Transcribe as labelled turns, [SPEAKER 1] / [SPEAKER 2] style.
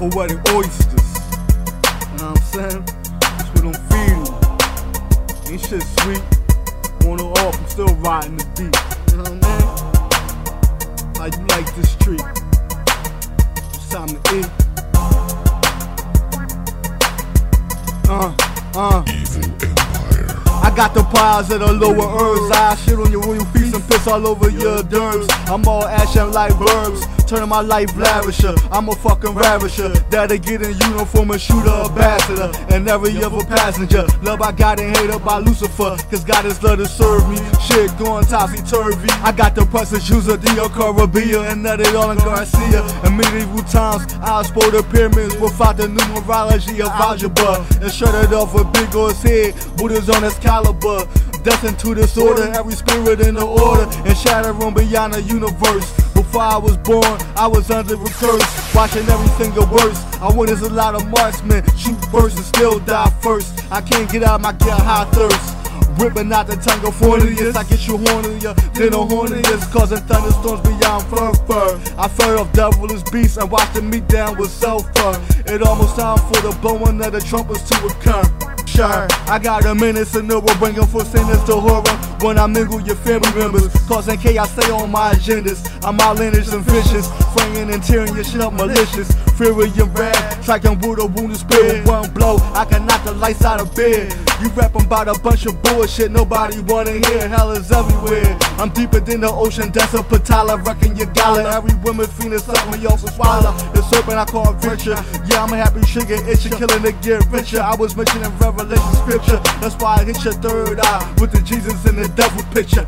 [SPEAKER 1] poetic oysters. You know what I'm saying? That's what I'm feeding. Ain't shit sweet. On or off, I'm still riding the beat. You know what I mean? How you like this street? It's time to eat. Uh, uh. I got the pies of the lower herbs. I shit on your royal feast and piss all over your derms. I'm all ashen like verbs, turning my life lavisher. I'm a fucking ravisher. That'll get in uniform and shoot a ambassador. And every other passenger. Love I got and hated by Lucifer. Cause God is love to serve me. Shit going topsy turvy. I got the presses user Dio Carabia and nutted all in Garcia. In medieval times, I explore the pyramids without the numerology of algebra. And shut it off with big old head. Buddha's on his caliber. Destined to disorder, every spirit in the order, and shattering beyond the universe. Before I was born, I was under a curse, watching everything get worse. I witnessed a lot of marksmen shoot first and still die first. I can't get out my get high thirst. Ripping out the tongue of horniest, I get you hornier than the horniest, causing thunderstorms beyond fur fur. I fed of devilish beasts and watched them meet down with sulfur. It almost time for the blowing of the trumpets to occur. I got a menace and we're bringing for to horror when I mingle your family members, causing chaos. Stay on my agendas. I'm all lineage and vicious, fraying and tearing your shit up malicious. Fury and wrath, striking with a wounded spirit. One blow, I can knock the lights out of bed. You rapping about a bunch of bullshit nobody wanna hear. Hell is everywhere. I'm deeper than the ocean, that's a patala, wrecking your gala. Every woman feeling something, me also swallow. The serpent I call venture. Yeah, I'm a happy sugar itcher, killing to get richer. I was mentioning in Revelation scripture, that's why I hit your third eye with the Jesus and the devil picture.